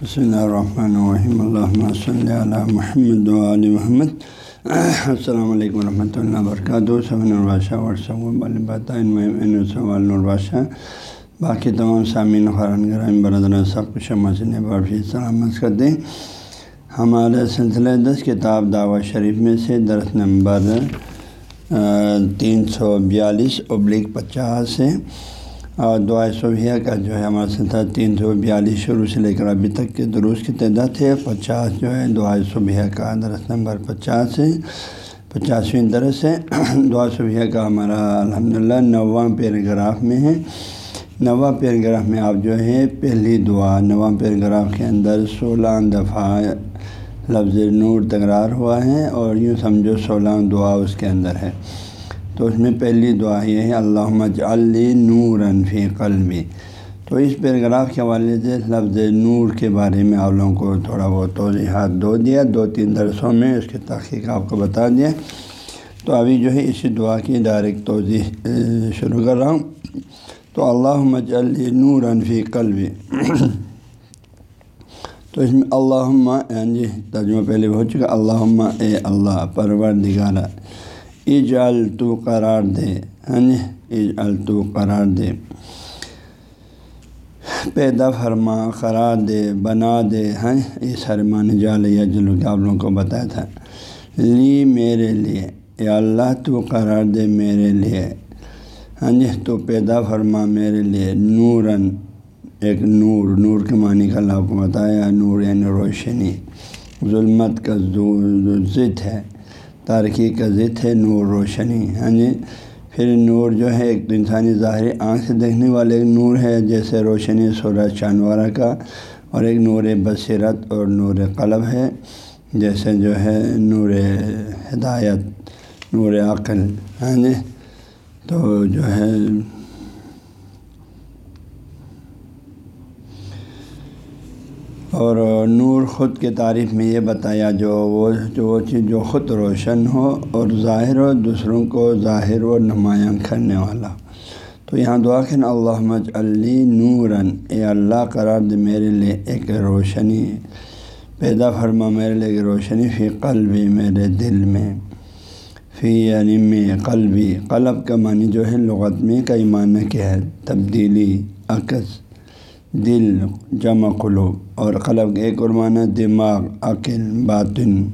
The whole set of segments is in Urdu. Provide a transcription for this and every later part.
بسم اللہ الرحمن الرحیم الحمۃ صلی اللہ محمد علیہ محمد السلام علیکم ورحمۃ اللہ وبرکاتہ صبح البادشہ ورثہ البادشاہ باقی تمام سامعین خران گرام برادر سب کچھ مسئلے بڑی سلامت کر دیں ہمارے سلسلہ دس کتاب دعوت شریف میں سے درخت نمبر تین سو بیالیس ابلک پچاس ہے اور دعا صبحیہ کا جو ہے ہمارا سلسلہ تین سو بیالیس شروع سے لے کر ابھی تک کے دروس کی تعداد ہے۔ پچاس جو ہے دعا صبحیہ کا درس نمبر پچاس ہے۔ پچاسویں درس ہے۔ دعا صبحیہ کا ہمارا الحمد للہ نواں پیراگراف میں ہے۔ نواں پیراگراف میں آپ جو ہے پہلی دعا، نواں پیراگراف کے اندر سولہ دفعہ لفظ نور تکرار ہوا ہے اور یوں سمجھو سولہ دعا اس کے اندر ہے۔ تو اس میں پہلی دعا یہ ہے اللہ علی نور فی قلبی. تو اس پیراگراف کے حوالے سے لفظ نور کے بارے میں آپ لوگوں کو تھوڑا بہت توضیحات دو دیا دو تین درسوں میں اس کی تحقیق آپ کو بتا دیا تو ابھی جو ہے اسی دعا کی ڈائریکٹ توضیح شروع کر رہا ہوں۔ تو اللہ مجلی نور فی قلبی۔ تو اس میں اللہ یعنی ہاں جی، ترجمہ پہلے ہو چکا۔ اللہ اے اللہ پرور دگارہ اجال تو قرار دے۔ ہاں جی اجال تو قرار دے۔ پیدا فرما، قرار دے، بنا دے۔ ہاں اس حرمان جال یا جلو کے آپ لوگوں کو بتایا تھا۔ لی میرے لیے یا اللہ تو قرار دے میرے لیے۔ ہاں جی تو پیدا فرما میرے لیے نوراً، ایک نور نور کے معنی کا اللہ کو بتایا، نور یعنی روشنی۔ ظلمت کا ضد ہے۔ تارکی کا ضد ہے نور روشنی ہاں جی؟ پھر نور جو ہے، ایک تو انسانی ظاہری آنکھ سے دیکھنے والے ایک نور ہے، جیسے روشنی سورج چاندوارہ کا، اور ایک نور بصیرت اور نور قلب ہے، جیسے جو ہے نور ہدایت، نور عقل ہاں جی؟ تو جو ہے اور نور خود کے تعریف میں یہ بتایا، جو وہ جو وہ چیز، جو خود روشن ہو اور ظاہر ہو، دوسروں کو ظاہر و نمایاں کرنے والا۔ تو یہاں دعا کہ اللہ مج علی نوراً، اے اللہ قرار دے میرے لیے ایک روشنی پیدا فرما، میرے لیے ایک روشنی فی قلبی، میرے دل میں، فی یعنی میں قلبی۔ قلب کا معنی جو ہے، لغت میں کئی معنی کیا ہے تبدیلی، عکس دل، جمع قلوب اور قلب ایک اور معنی دماغ، عقل، باطن۔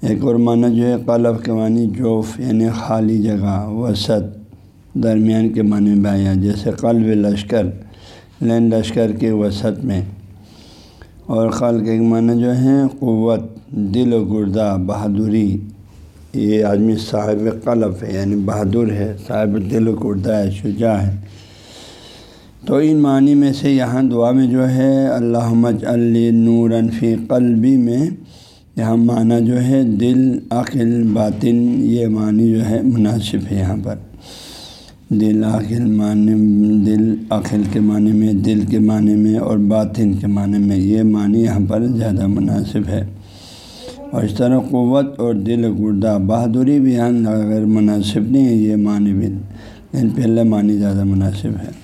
ایک اور معنی جو ہے قلب کے معنی جوف یعنی خالی جگہ، وسط۔ درمیان کے معنی میں آیا جیسے قلب لشکر، لین لشکر کے وسط میں۔ اور قلب ایک معنی جو ہے قوت، دل و گردہ، بہادری۔ یہ آدمی صاحب قلب ہے یعنی بہادر ہے، صاحب دل و گردہ ہے، شجاع ہے۔ تو ان معنی میں سے یہاں دعا میں جو ہے اللہ مج علی نور فی قلبی میں، یہاں معنی جو ہے، دل، عقل، باطن، یہ معنی جو ہے مناسب ہے یہاں پر۔ دل، عقل معنی، دل، عقل کے معنی میں، دل کے معنی میں اور باطن کے معنی میں، یہ معنی یہاں پر زیادہ مناسب ہے۔ اور اس طرح قوت اور دل گردہ بہادری بھی یہاں اگر مناسب نہیں ہے، یہ معنی بھی لیکن پہلے معنی زیادہ مناسب ہے۔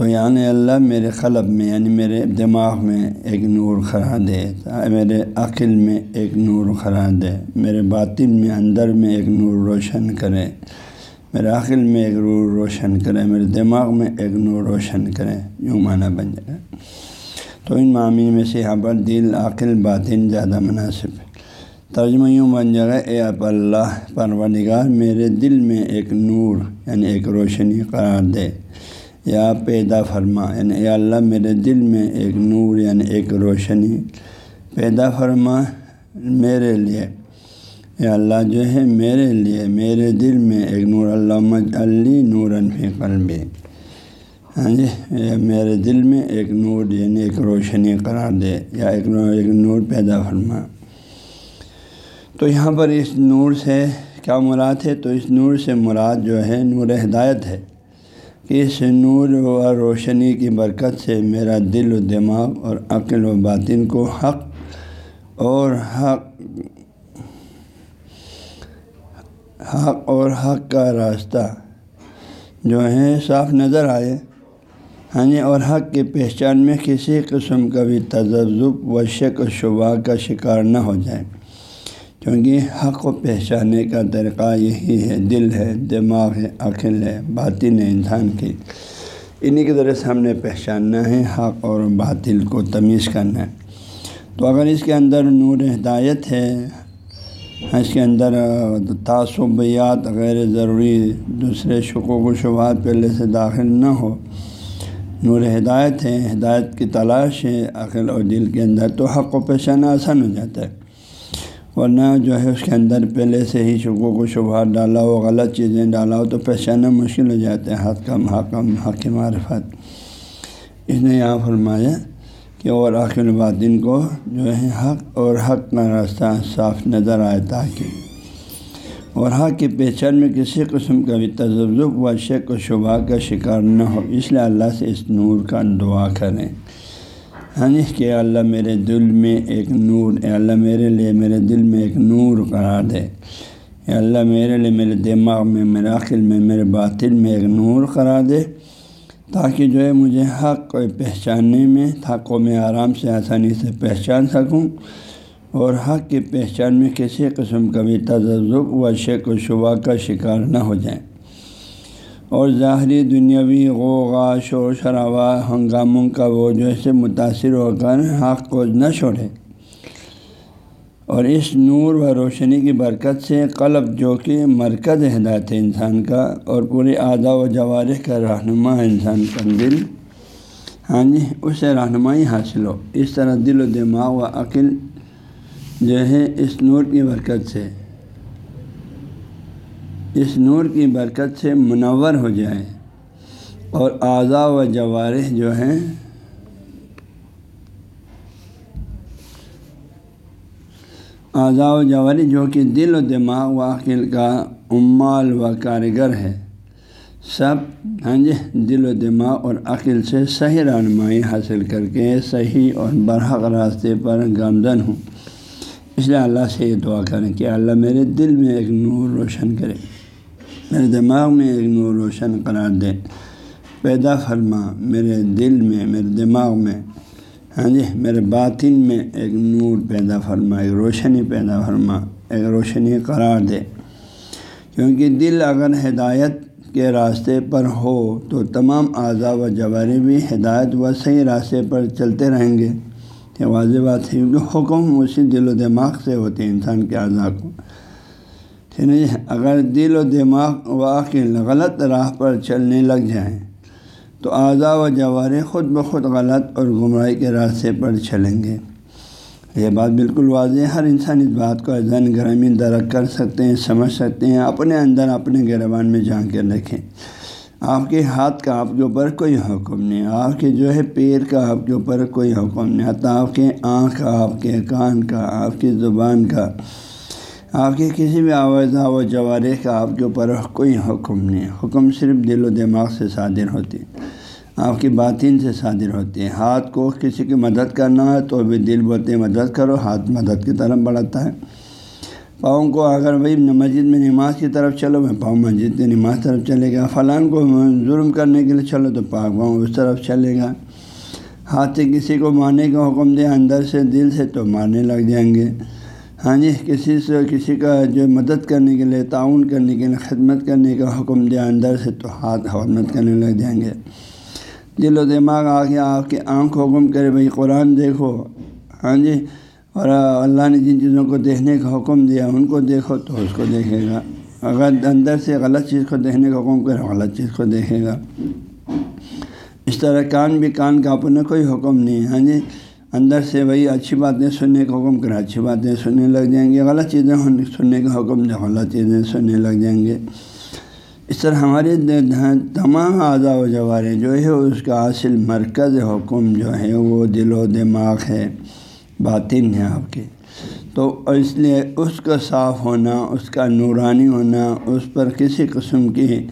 تو یعنی اللہ میرے قلب میں یعنی میرے دماغ میں ایک نور خرا دے، میرے عقل میں ایک نور خرا دے، میرے باطن میں اندر میں ایک نور روشن کرے، میرے عقل میں ایک نور روشن کرے، میرے دماغ میں ایک نور روشن کرے، یوں معنی بن جائے۔ تو ان معاملے میں سے یہاں پر دل، عقل، باطن زیادہ مناسب ہے۔ ترجمہ یوں بن جائے، اے اب اللہ، پروردگار میرے دل میں ایک نور یعنی ایک روشنی قرار دے۔ یا پیدا فرما یعنی اے اللہ میرے دل میں ایک نور یعنی ایک روشنی پیدا فرما میرے لیے۔ اے اللہ جو ہے میرے لیے، میرے دل میں ایک نور اللہ علی نور فی قلبی۔ ہاں جی میرے دل میں ایک نور یعنی ایک روشنی قرار دے یا ایک نور ایک نور پیدا فرما۔ تو یہاں پر اس نور سے کیا مراد ہے؟ تو اس نور سے مراد جو ہے نور ہدایت ہے۔ اس نور و روشنی کی برکت سے میرا دل و دماغ اور عقل و باطن کو حق اور حق حق اور حق کا راستہ جو ہے صاف نظر آئے۔ ہاں جی اور حق کی پہچان میں کسی قسم کا بھی تجزب و شک و شبہ کا شکار نہ ہو جائے۔ کیونکہ حق کو پہچاننے کا طریقہ یہی ہے، دل ہے، دماغ ہے، عقل ہے، باطن ہے، انسان کی انہیں کے ذریعے سے ہم نے پہچاننا ہے حق اور باطل کو تمیز کرنا ہے۔ تو اگر اس کے اندر نور ہدایت ہے، اس کے اندر تعصبیات غیر ضروری دوسرے شکوک و شبہات پہلے سے داخل نہ ہو، نور ہدایت ہے، ہدایت کی تلاش ہے، عقل اور دل کے اندر، تو حق و پہچانا آسان ہو جاتا ہے۔ ورنہ جو ہے اس کے اندر پہلے سے ہی شکوک و شبہات ڈالا ہو، غلط چیزیں ڈالا ہو، تو پہچاننا مشکل ہو جاتا ہے۔ حق کم حکم حق معرفت اس نے یہاں فرمایا کہ اور عقل البادن کو جو ہے حق اور حق کا راستہ صاف نظر آئے تاکہ۔ اور حق کی پہچان میں کسی قسم کا بھی تجزب و شک و شبہ کا شکار نہ ہو۔ اس لیے اللہ سے اس نور کا دعا کریں۔ ہاں جی کہ اللہ میرے دل میں ایک نور، اے اللہ میرے لیے میرے دل میں ایک نور قرار دے۔ اے اللہ میرے لیے میرے دماغ میں، میرے عقل میں، میرے باطل میں ایک نور قرار دے تاکہ جو ہے مجھے حق کو پہچاننے میں حق کو میں آرام سے آسانی سے پہچان سکوں اور حق کی پہچان میں کسی قسم کا بھی تجزب و شک و شبہ کا شکار نہ ہو جائیں اور ظاہری دنیاوی غوغا، شور شرابہ ہنگاموں کا وہ جو ہے متاثر ہو کر حق کو نہ چھوڑے۔ اور اس نور و روشنی کی برکت سے قلب جو کہ مرکز ہدایت ہے انسان کا اور پوری اعضاء و جوارح کا رہنما انسان کا دل ہاں جی اس سے رہنمائی حاصل ہو۔ اس طرح دل و دماغ و عقل جو ہے اس نور کی برکت سے۔ اس نور کی برکت سے منور ہو جائے اور اعضاء و جوارح جو ہیں اعضاء و جواری جو کہ دل و دماغ و عقل کا عمال و کارگر ہے، سب ہاں جی دل و دماغ اور عقل سے صحیح رہنمائی حاصل کر کے صحیح اور برحق راستے پر گامزن ہوں۔ اس لیے اللہ سے یہ دعا کریں کہ اللہ میرے دل میں ایک نور روشن کرے۔ میرے دماغ میں ایک نور روشن قرار دے۔ پیدا فرما، میرے دل میں، میرے دماغ میں۔ ہاں جی میرے باطن میں ایک نور پیدا فرما، ایک روشنی پیدا فرما، ایک روشنی قرار دے۔ کیونکہ دل اگر ہدایت کے راستے پر ہو، تو تمام اعضاء و جواری بھی ہدایت و صحیح راستے پر چلتے رہیں گے۔ یہ واضح بات ہے، کیونکہ حکم اسی دل و دماغ سے ہوتے ہیں، انسان کے اعضاء کو۔ ٹھیک ہے اگر دل و دماغ و عقل غلط راہ پر چلنے لگ جائیں تو اعضاء و جوارے خود بخود غلط اور گمراہی کے راستے پر چلیں گے۔ یہ بات بالکل واضح ہے۔ ہر انسان اس بات کو زن گرامی درک کر سکتے ہیں، سمجھ سکتے ہیں، اپنے اندر اپنے گربان میں جان کے رکھیں۔ آپ کے ہاتھ کا آپ کے اوپر کوئی حکم نہیں، آپ کے جو ہے پیر کا آپ کے اوپر کوئی حکم نہیں، حتیٰ آپ کے آنکھ کا آپ کے کان کا، آپ کی زبان کا۔ آپ کے کسی بھی آوازہ و جوارے کا آپ کے اوپر کوئی حکم نہیں۔ حکم صرف دل و دماغ سے صادر ہوتی آپ کی باطن سے صادر ہوتی ہے۔ ہاتھ کو کسی کی مدد کرنا ہے تو بھی دل بولتے مدد کرو۔ ہاتھ مدد کی طرف بڑھاتا ہے۔ پاؤں کو اگر بھائی مسجد میں نماز کی طرف چلو، میں پاؤں مسجد کی نماز طرف چلے گا۔ فلان کو ظلم کرنے کے لیے چلو تو پاؤں پاؤں اس طرف چلے گا۔ ہاتھ سے کسی کو مارنے کا حکم دے، اندر سے دل سے تو مارنے لگ جائیں گے۔ ہاں جی کسی سے کسی کا جو مدد کرنے کے لیے، تعاون کرنے کے لیے، خدمت کرنے کا حکم دیا، اندر سے تو ہاتھ خدمت کرنے لگ جائیں گے۔ جی، دل و دماغ آ کے آپ کے آنکھ حکم کرے، بھائی قرآن دیکھو۔ ہاں جی اور اللہ نے جن چیزوں کو دیکھنے کا حکم دیا، ان کو دیکھو تو اس کو دیکھے گا۔ اگر اندر سے غلط چیز کو دیکھنے کا حکم کرے، غلط چیز کو دیکھے گا۔ اس طرح کان بھی کان کا اپنا کوئی حکم نہیں ہاں جی اندر سے وہی اچھی باتیں سننے کا حکم کرے اچھی باتیں سننے لگ جائیں گے، غلط چیزیں سننے کا حکم دے غلط چیزیں سننے لگ جائیں گے۔ اس طرح ہمارے تمام اعضاء و جوارے جو ہے، اس کا اصل مرکز حکم جو ہے، وہ دل و دماغ ہے، باطن ہے آپ کے۔ تو اس لیے اس کا صاف ہونا، اس کا نورانی ہونا، اس پر کسی قسم کی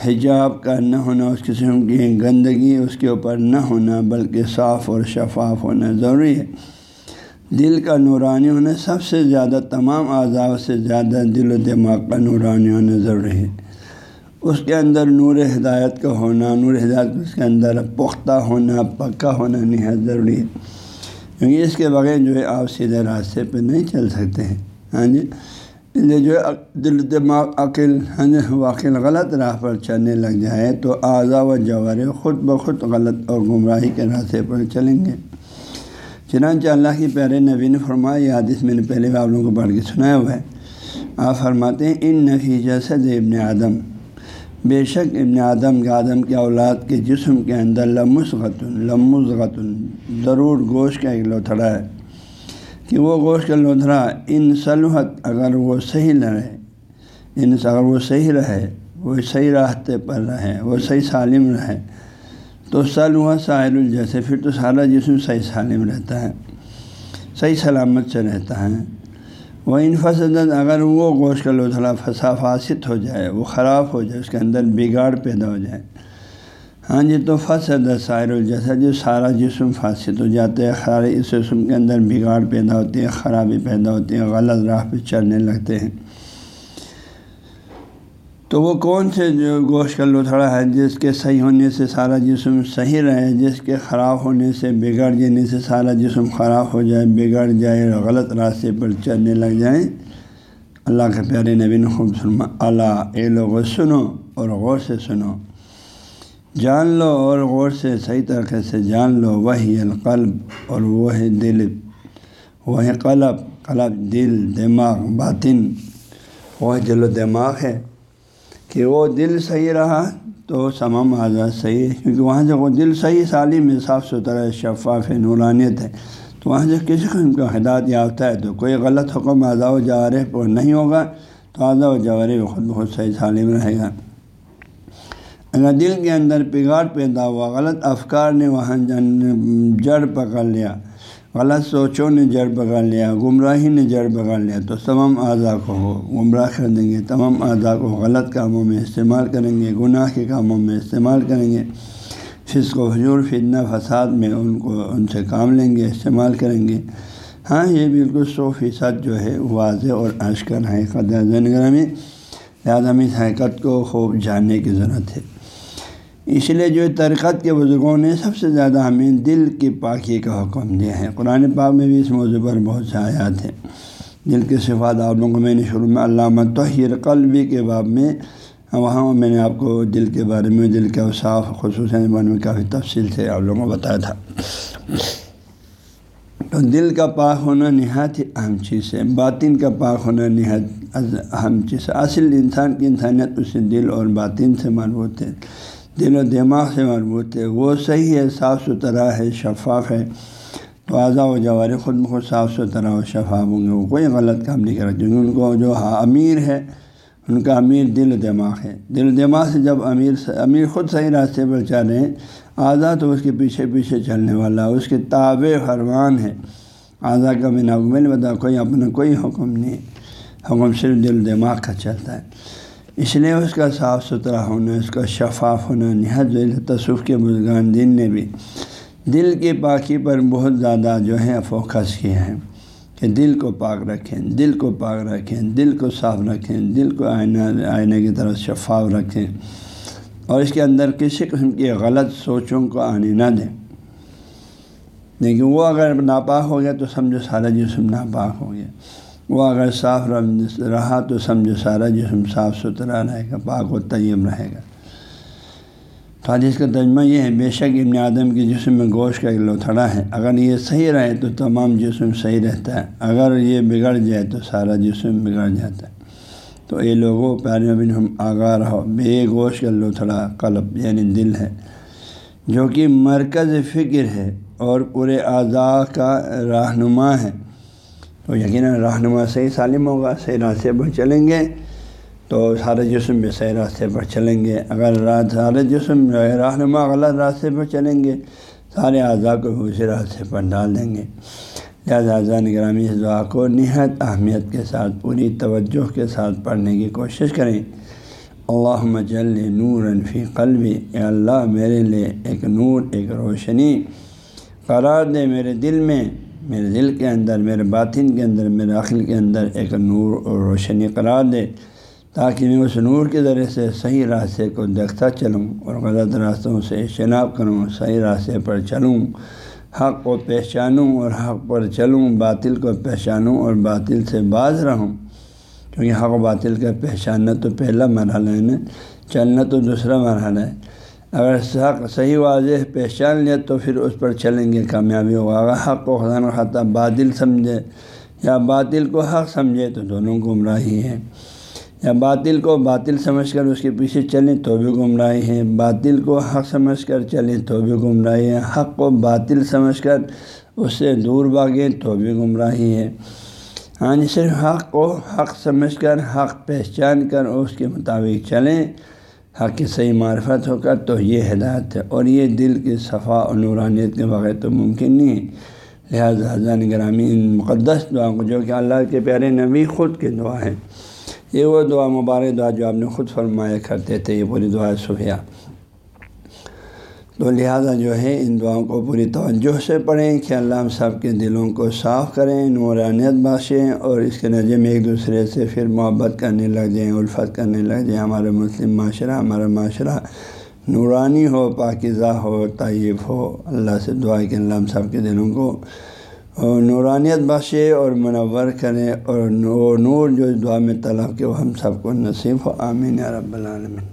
حجاب کا نہ ہونا اس قسم کی گندگی اس کے اوپر نہ ہونا، بلکہ صاف اور شفاف ہونا ضروری ہے۔ دل کا نورانی ہونا سب سے زیادہ، تمام اعضاء سے زیادہ دل و دماغ کا نورانی ہونا ضروری ہے۔ اس کے اندر نور ہدایت کا ہونا، نور ہدایت اس کے اندر پختہ ہونا، پکا ہونا نہایت ضروری ہے۔ کیونکہ اس کے بغیر جو ہے آپ سیدھے راستے پہ نہیں چل سکتے ہیں۔ ہاں جی؟ یہ جو دل دماغ عقل ہاں جی واقع غلط راہ پر چلنے لگ جائے تو اعضا و جوارے خود بخود غلط اور گمراہی کے راستے پر چلیں گے۔ چنانچہ اللہ کی پیارے نبی نے فرمایا، یہ حادث میں نے پہلے آپ لوگوں کو پڑھ کے سنایا ہوا ہے۔ آپ فرماتے ہیں، ان نفی جسد ابن آدم بے شک ابن آدم کے آدم کے اولاد کے جسم کے اندر لمس غتن لمس غتن ضرور گوشت کا ایک لوتھڑا ہے۔ کہ وہ گوشت کا لوتھڑا ان صلحت اگر وہ صحیح رہے، ان اگر وہ صحیح رہے، وہ صحیح راستے پر رہے وہ صحیح سالم رہے تو سل ہاں ساحل جیسے پھر تو سارا جسم صحیح سالم رہتا ہے، صحیح سلامت سے رہتا ہے۔ وہ ان فصد اگر وہ گوشت کا لوتھڑا پھنسا فاسد ہو جائے، وہ خراب ہو جائے، اس کے اندر بگاڑ پیدا ہو جائے ہاں جی تو فصد سائر جیسا جو سارا جسم فاسد ہو جاتا ہے خراب اس جسم کے اندر بگاڑ پیدا ہوتی ہے خرابی پیدا ہوتی ہے غلط راہ پہ چلنے لگتے ہیں۔ تو وہ کون سے جو گوشت کا لوتھڑا ہے، جس کے صحیح ہونے سے سارا جسم صحیح رہے، جس کے خراب ہونے سے بگڑ جانے سے سارا جسم خراب ہو جائے بگڑ جائے، غلط راستے پر چلنے لگ جائیں۔ اللہ کے پیارے نبی خوب سلم اللہ، اے لوگ سنو اور غور سے سنو۔ جان لو اور غور سے صحیح طریقے سے جان لو وہی القلب اور وہ ہے دل وہ قلب قلب دل، دماغ، باطن۔ وہ دل و دماغ ہے کہ وہ دل صحیح رہا تو سمم آزاد صحیح ہے کیونکہ وہاں سے وہ دل صحیح، سالم ہے صاف ستھرا ہے شفاف ہے نورانیت ہے۔ تو وہاں سے کسی قسم کا ہدایت یافتہ ہے تو کوئی غلط حکم اعضاء و جوارح پر نہیں ہوگا تو اعضاء و جوارح خود بخود صحیح، سالم رہے گا۔ اگر دل کے اندر پگاڑ پیدا ہوا، غلط افکار نے وہاں جڑ پکڑ لیا، غلط سوچوں نے جڑ پکڑ لیا، گمراہی نے جڑ پکڑ لیا۔ تو تمام اعضاء کو گمراہ کر دیں گے۔ تمام اعضاء کو غلط کاموں میں استعمال کریں گے، گناہ کے کاموں میں استعمال کریں گے۔ فسق و حجور فتنہ فساد میں ان کو، ان سے کام لیں گے، استعمال کریں گے۔ ہاں یہ بالکل سو فیصد جو ہے واضح اور اشکر حقیقت زنگر میں لہٰذا اس حقیقت کو خوب جاننے کی ضرورت ہے۔ اس لیے جو ترقت کے بزرگوں نے سب سے زیادہ ہمیں دل کی پاکی کا حکم دیا ہے۔ قرآن پاک میں بھی اس موضوع پر بہت سے آیات ہیں۔ دل کے صفات آپ لوگوں کو میں نے شروع میں علامہ توحیر قلبی کے باب میں وہاں میں نے آپ کو دل کے بارے میں، دل کے اوصاف، خصوصاً بارے میں کافی تفصیل سے آپ لوگوں کو بتایا تھا۔ تو دل کا پاک ہونا نہایت ہی اہم چیز ہے۔ باطن کا پاک ہونا نہایت اہم چیز ہے۔ اصل انسان کی انسانیت اسے دل اور باطن سے مربوط ہے۔ دل و دماغ سے مربوط ہے۔ وہ صحیح ہے، صاف ستھرا ہے، شفاف ہے۔ تو اعضا و جوار خود بخود صاف ستھرا و شفاف ہوں گے۔ وہ کوئی غلط کام نہیں کرا۔ کیونکہ ان کو، جو امیر ہے، ان کا امیر دل و دماغ ہے۔ دل و دماغ سے جب امیر امیر خود صحیح راستے پر چل رہے ہیں اعضا تو اس کے پیچھے پیچھے چلنے والا، اس کے تابع فرمان ہے۔ اعضا کا میں نغمل بتا کوئی اپنا کوئی حکم نہیں۔ حکم صرف دل و دماغ کا چلتا ہے۔ اس لیے اس کا صاف ستھرا ہونا، اس کا شفاف ہونا نہایت تصوف کے بزرگان دین نے بھی۔ دل کی پاکی پر بہت زیادہ جو ہے فوکس کیا ہے کہ دل کو پاک رکھیں، دل کو پاک رکھیں، دل کو صاف رکھیں، دل کو آئینہ آئینہ کی طرف شفاف رکھیں۔ اور اس کے اندر کسی قسم کی غلط سوچوں کو آنے نہ دیں۔ لیکن وہ اگر ناپاک ہو گیا تو سمجھو سارا جسم ناپاک ہو گیا۔ وہ اگر صاف رہا تو سمجھو سارا جسم صاف ستھرا رہے گا، پاک و طیب رہے گا۔ تو اس کا ترجمہ یہ ہے، بے شک ابن آدم کے جسم میں گوشت کا ایک لوتھڑا ہے۔ اگر یہ صحیح رہے تو تمام جسم صحیح رہتا ہے۔ اگر یہ بگڑ جائے تو سارا جسم بگڑ جاتا ہے۔ تو یہ لوگوں پیارے بن ہم آگاہ رہو۔ بے گوشت کا لوتھڑا قلب یعنی دل ہے، جو کہ مرکز فکر ہے اور پورے اعضاء کا رہنما ہے۔ تو یقیناً رہنما صحیح سالم ہوگا، صحیح راستے پر چلیں گے۔ تو سارے جسم بھی صحیح راستے پر چلیں گے۔ اگر سارے جسم رہنما غلط راستے پر چلیں گے، سارے اعضاء کو اسی راستے پر ڈال دیں گے۔ لہٰذا اعضاء گرامی اس دعا کو نہایت اہمیت کے ساتھ، پوری توجہ کے ساتھ پڑھنے کی کوشش کریں۔ اللہ مجل نور انفی قلبی، اے اللہ میرے لیے ایک نور، ایک روشنی قرار دے میرے دل میں۔ میرے دل کے اندر، میرے باطن کے اندر، میرے عقل کے اندر ایک نور اور روشنی قرار دے تاکہ میں اس نور کے ذریعے سے صحیح راستے کو دیکھتا چلوں اور غلط راستوں سے اجتناب کروں، صحیح راستے پر چلوں، حق کو پہچانوں اور حق پر چلوں، باطل کو پہچانوں اور باطل سے باز رہوں۔ کیونکہ حق و باطل کا پہچاننا تو پہلا مرحلہ ہے نا، چلنا تو دوسرا مرحلہ ہے۔ اگر حق صحیح واضح پہچان لیا تو پھر اس پر چلیں گے کامیابی ہوگا۔ اگر حق کو خدا نخواستہ بادل سمجھے یا باطل کو حق سمجھے تو دونوں گمراہی ہیں۔ یا باطل کو باطل سمجھ کر اس کے پیچھے چلیں تو بھی گمراہی ہے باطل کو حق سمجھ کر چلیں تو بھی گمراہی ہے حق کو باطل سمجھ کر اس سے دور بھاگیں تو بھی گمراہی ہے ہاں جی صرف حق کو حق سمجھ کر، حق پہچان کر اس کے مطابق چلیں۔ حق کی صحیح معرفت ہو کر تو یہ ہدایت ہے اور یہ دل کی صفا اور نورانیت کے بغیر تو ممکن نہیں ہے۔ لہٰذا حضان گرامی ان مقدس دعا کو جو کہ اللہ کے پیارے نبی خود کی دعا ہے۔ یہ وہ دعا مبارک دعا جو آپ نے خود فرمایا کرتے تھے، یہ پوری دعا صبح تو لہٰذا جو ہے، ان دعاؤں کو پوری توجہ سے پڑھیں، کہ اللہ ہم سب کے دلوں کو صاف کریں، نورانیت باشیں اور اس کے نظر میں ایک دوسرے سے پھر محبت کرنے لگ جائیں، الفت کرنے لگ جائیں۔ ہمارے مسلم معاشرہ، ہمارا معاشرہ نورانی ہو پاکزہ ہو، طیب ہو۔ اللہ سے دعا کہ اللہ ہم سب کے دلوں کو نورانیت بخشے اور منور کرے اور نور جو دعا میں طلب کہ وہ ہم سب کو نصیب ہو۔ آمین رب العالمین۔